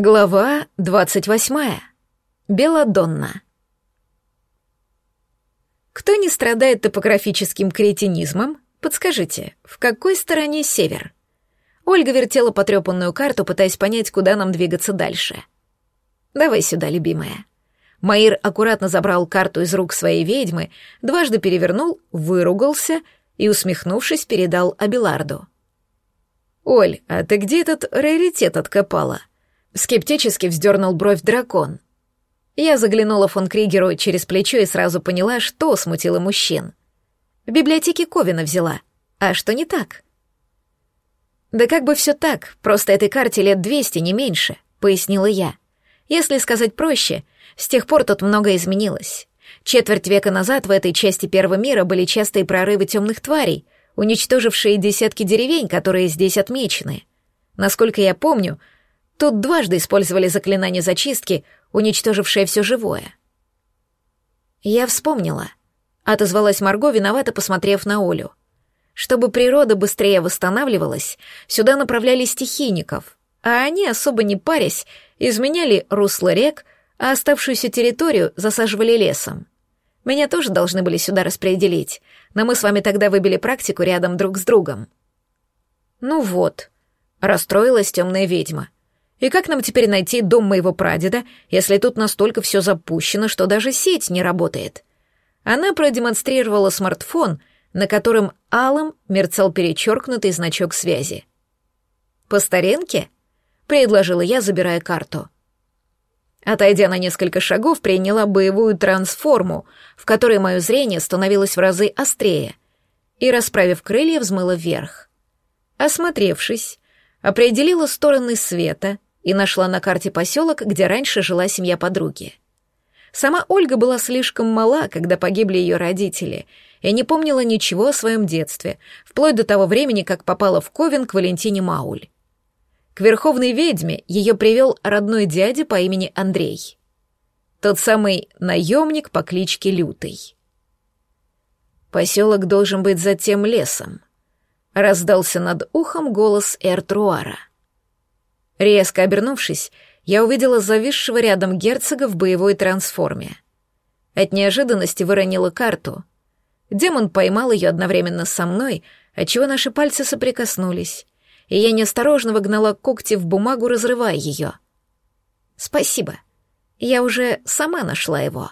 Глава двадцать восьмая. Беладонна. Кто не страдает топографическим кретинизмом, подскажите, в какой стороне север? Ольга вертела потрепанную карту, пытаясь понять, куда нам двигаться дальше. «Давай сюда, любимая». Маир аккуратно забрал карту из рук своей ведьмы, дважды перевернул, выругался и, усмехнувшись, передал Абиларду. «Оль, а ты где этот раритет откопала?» Скептически вздернул бровь дракон. Я заглянула фон Кригеру через плечо и сразу поняла, что смутило мужчин. В библиотеке Ковина взяла. А что не так? Да как бы все так, просто этой карте лет двести, не меньше, пояснила я. Если сказать проще, с тех пор тут многое изменилось. Четверть века назад в этой части Первого мира были частые прорывы темных тварей, уничтожившие десятки деревень, которые здесь отмечены. Насколько я помню, Тут дважды использовали заклинание зачистки, уничтожившее все живое. Я вспомнила. Отозвалась Марго, виновато посмотрев на Олю. Чтобы природа быстрее восстанавливалась, сюда направляли стихийников, а они, особо не парясь, изменяли русло рек, а оставшуюся территорию засаживали лесом. Меня тоже должны были сюда распределить, но мы с вами тогда выбили практику рядом друг с другом. Ну вот, расстроилась темная ведьма. И как нам теперь найти дом моего прадеда, если тут настолько все запущено, что даже сеть не работает? Она продемонстрировала смартфон, на котором алым мерцал перечеркнутый значок связи. «По старинке?» — предложила я, забирая карту. Отойдя на несколько шагов, приняла боевую трансформу, в которой мое зрение становилось в разы острее, и, расправив крылья, взмыла вверх. Осмотревшись, определила стороны света — и нашла на карте поселок, где раньше жила семья подруги. Сама Ольга была слишком мала, когда погибли ее родители, и не помнила ничего о своем детстве, вплоть до того времени, как попала в Ковен к Валентине Мауль. К верховной ведьме ее привел родной дядя по имени Андрей. Тот самый наемник по кличке Лютый. Поселок должен быть за тем лесом. Раздался над ухом голос Эртруара. Резко обернувшись, я увидела зависшего рядом герцога в боевой трансформе. От неожиданности выронила карту. Демон поймал ее одновременно со мной, отчего наши пальцы соприкоснулись, и я неосторожно выгнала когти в бумагу, разрывая ее. «Спасибо. Я уже сама нашла его».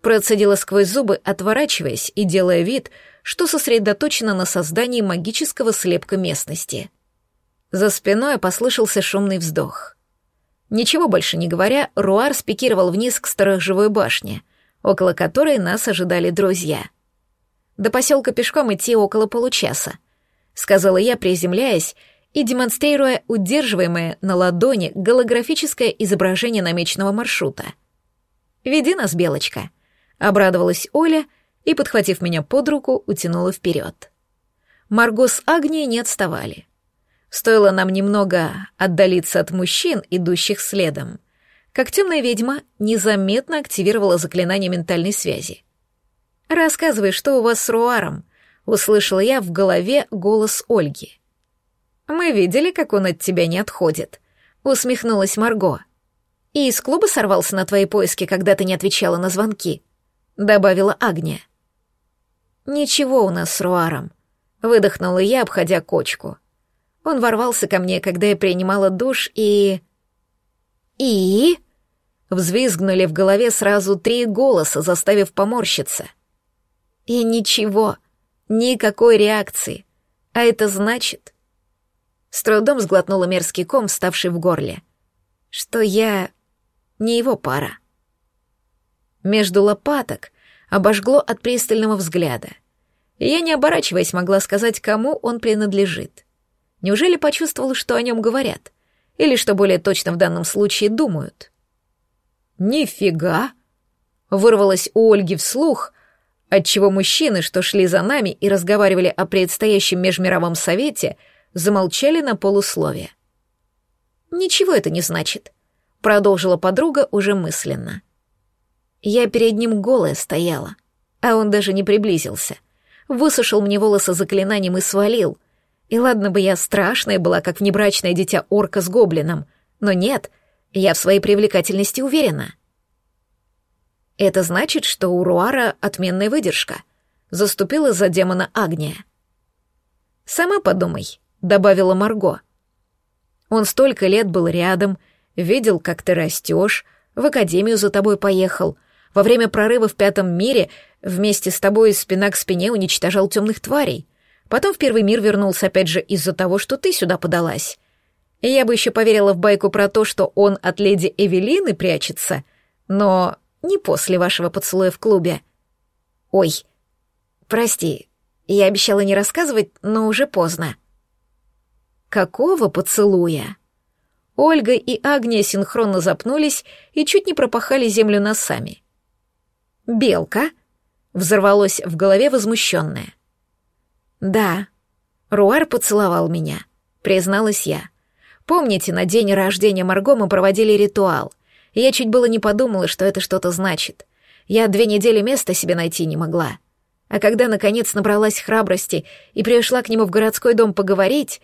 Процедила сквозь зубы, отворачиваясь и делая вид, что сосредоточена на создании магического слепка местности — за спиной послышался шумный вздох. Ничего больше не говоря, Руар спикировал вниз к сторожевой башне, около которой нас ожидали друзья. До поселка пешком идти около получаса, сказала я, приземляясь и демонстрируя удерживаемое на ладони голографическое изображение намеченного маршрута. «Веди нас, Белочка», — обрадовалась Оля и, подхватив меня под руку, утянула вперед. Марго с Агнией не отставали. Стоило нам немного отдалиться от мужчин, идущих следом, как темная ведьма незаметно активировала заклинание ментальной связи. «Рассказывай, что у вас с Руаром», — услышала я в голове голос Ольги. «Мы видели, как он от тебя не отходит», — усмехнулась Марго. «И из клуба сорвался на твои поиски, когда ты не отвечала на звонки», — добавила Агния. «Ничего у нас с Руаром», — выдохнула я, обходя кочку. Он ворвался ко мне, когда я принимала душ, и... «И?» Взвизгнули в голове сразу три голоса, заставив поморщиться. И ничего, никакой реакции. А это значит... С трудом сглотнула мерзкий ком, ставший в горле. Что я... не его пара. Между лопаток обожгло от пристального взгляда. Я, не оборачиваясь, могла сказать, кому он принадлежит. Неужели почувствовал, что о нем говорят? Или, что более точно в данном случае, думают? «Нифига!» — вырвалось у Ольги вслух, отчего мужчины, что шли за нами и разговаривали о предстоящем межмировом совете, замолчали на полусловие. «Ничего это не значит», — продолжила подруга уже мысленно. Я перед ним голая стояла, а он даже не приблизился. Высушил мне волосы заклинанием и свалил — и ладно бы я страшная была, как внебрачное дитя орка с гоблином, но нет, Я в своей привлекательности уверена. Это значит, что у Руара отменная выдержка. Заступила за демона Агния. «Сама подумай», — добавила Марго. «Он столько лет был рядом, видел, как ты растешь, в академию за тобой поехал, во время прорыва в пятом мире вместе с тобой спина к спине уничтожал темных тварей. Потом в первый мир вернулся опять же из-за того, что ты сюда подалась. И я бы еще поверила в байку про то, что он от леди Эвелины прячется, но не после вашего поцелуя в клубе. Ой, прости, я обещала не рассказывать, но уже поздно. Какого поцелуя? Ольга и Агния синхронно запнулись и чуть не пропахали землю носами. «Белка?» — взорвалось в голове возмущенное. «Да, Руар поцеловал меня», — призналась я. «Помните, на день рождения Марго мы проводили ритуал. Я чуть было не подумала, что это что-то значит. Я две недели места себе найти не могла. А когда, наконец, набралась храбрости и пришла к нему в городской дом поговорить,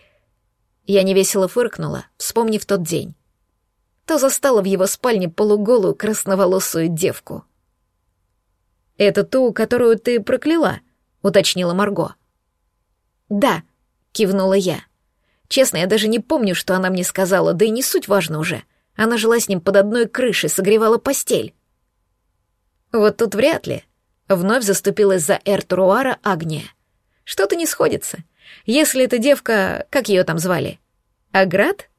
я невесело фыркнула, вспомнив тот день. То застала в его спальне полуголую красноволосую девку. «Это ту, которую ты прокляла?» — уточнила Марго. «Да», — кивнула я. «Честно, я даже не помню, что она мне сказала, да и не суть важно уже. Она жила с ним под одной крышей, согревала постель. Вот тут вряд ли. Вновь заступилась за Эртруара Агния. Что-то не сходится. Если эта девка, как ее там звали? Аград?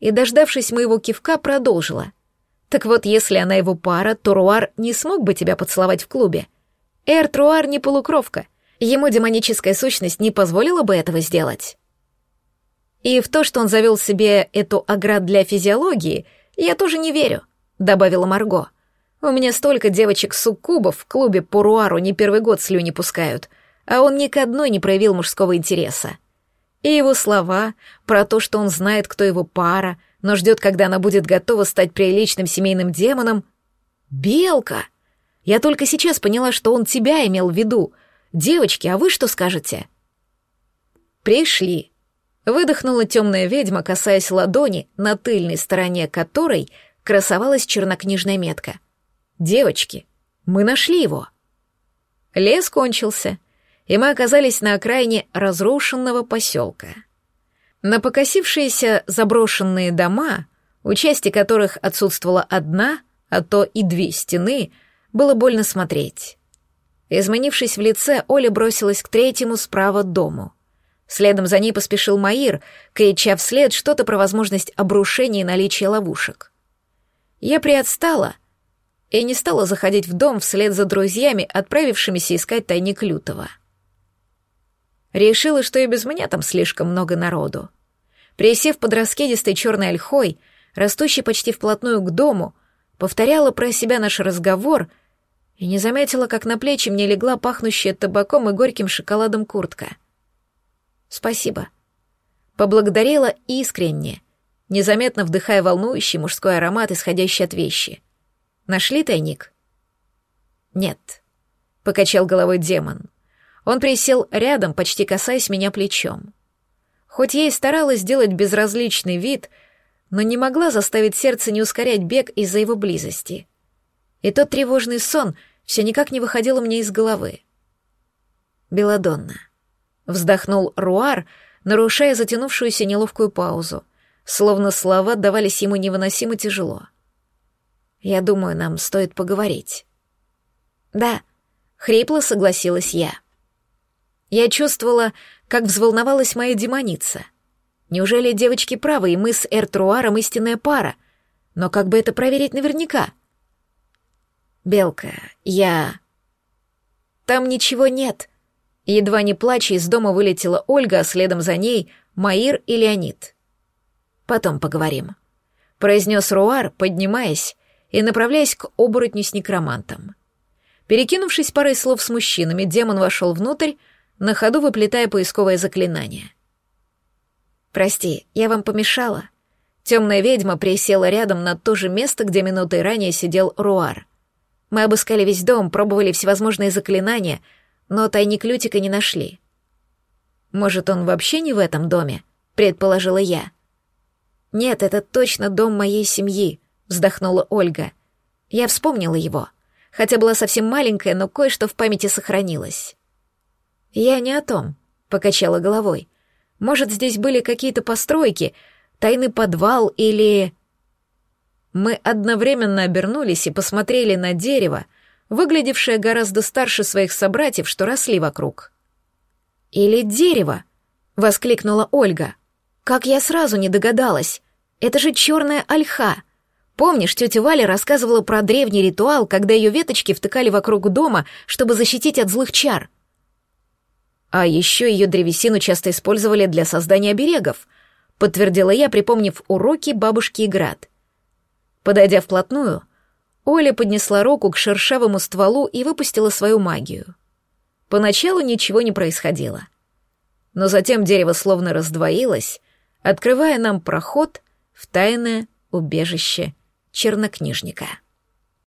И, дождавшись моего кивка, продолжила. Так вот, если она его пара, то Руар не смог бы тебя поцеловать в клубе. Эртруар не полукровка. Ему демоническая сущность не позволила бы этого сделать. И в то, что он завел себе эту оград для физиологии, я тоже не верю, добавила Марго. У меня столько девочек-суккубов в клубе по Руару не первый год слюни пускают, а он ни к одной не проявил мужского интереса. И его слова про то, что он знает, кто его пара, но ждет, когда она будет готова стать приличным семейным демоном. «Белка! Я только сейчас поняла, что он тебя имел в виду. Девочки, а вы что скажете?» «Пришли», Выдохнула темная ведьма, касаясь ладони, на тыльной стороне которой красовалась чернокнижная метка. «Девочки, мы нашли его!» Лес кончился, и мы оказались на окраине разрушенного поселка. На покосившиеся заброшенные дома, у части которых отсутствовала одна, а то и две стены, было больно смотреть. Изменившись в лице, Оля бросилась к третьему справа дому — Следом за ней поспешил Маир, крича вслед что-то про возможность обрушения и наличия ловушек. Я приотстала и не стала заходить в дом вслед за друзьями, отправившимися искать тайник Лютого. Решила, что и без меня там слишком много народу. Присев под раскидистой черной ольхой, растущей почти вплотную к дому, повторяла про себя наш разговор и не заметила, как на плечи мне легла пахнущая табаком и горьким шоколадом куртка — «Спасибо». Поблагодарила искренне, незаметно вдыхая волнующий мужской аромат, исходящий от вещи. «Нашли тайник?» «Нет», — покачал головой демон. Он присел рядом, почти касаясь меня плечом. Хоть я и старалась сделать безразличный вид, но не могла заставить сердце не ускорять бег из-за его близости. И тот тревожный сон все никак не выходил мне из головы. Беладонна. Вздохнул Руар, нарушая затянувшуюся неловкую паузу, словно слова давались ему невыносимо тяжело. «Я думаю, нам стоит поговорить». «Да», — хрипло согласилась я. Я чувствовала, как взволновалась моя демоница. Неужели девочки правы, и мы с Эртруаром истинная пара? Но как бы это проверить наверняка? «Белка, я...» «Там ничего нет», Едва не плача, из дома вылетела Ольга, а следом за ней Маир и Леонид. «Потом поговорим», — произнес Руар, поднимаясь и направляясь к оборотню с некромантом. Перекинувшись парой слов с мужчинами, демон вошел внутрь, на ходу выплетая поисковое заклинание. «Прости, я вам помешала?» Темная ведьма присела рядом на то же место, где минутой ранее сидел Руар. Мы обыскали весь дом, пробовали всевозможные заклинания — но тайник Лютика не нашли. Может, он вообще не в этом доме, предположила я. «Нет, это точно дом моей семьи», — вздохнула Ольга. Я вспомнила его, хотя была совсем маленькая, но кое-что в памяти сохранилось. «Я не о том», — покачала головой. «Может, здесь были какие-то постройки, тайный подвал или...» Мы одновременно обернулись и посмотрели на дерево, выглядевшее гораздо старше своих собратьев, что росли вокруг. «Или дерево!» — воскликнула Ольга. «Как я сразу не догадалась! Это же черная ольха!» Помнишь, тетя Валя рассказывала про древний ритуал, когда ее веточки втыкали вокруг дома, чтобы защитить от злых чар? А еще ее древесину часто использовали для создания оберегов, подтвердила я, припомнив уроки бабушки Играт. Подойдя вплотную, Оля поднесла руку к шершавому стволу и выпустила свою магию. Поначалу ничего не происходило. Но затем дерево словно раздвоилось, открывая нам проход в тайное убежище чернокнижника.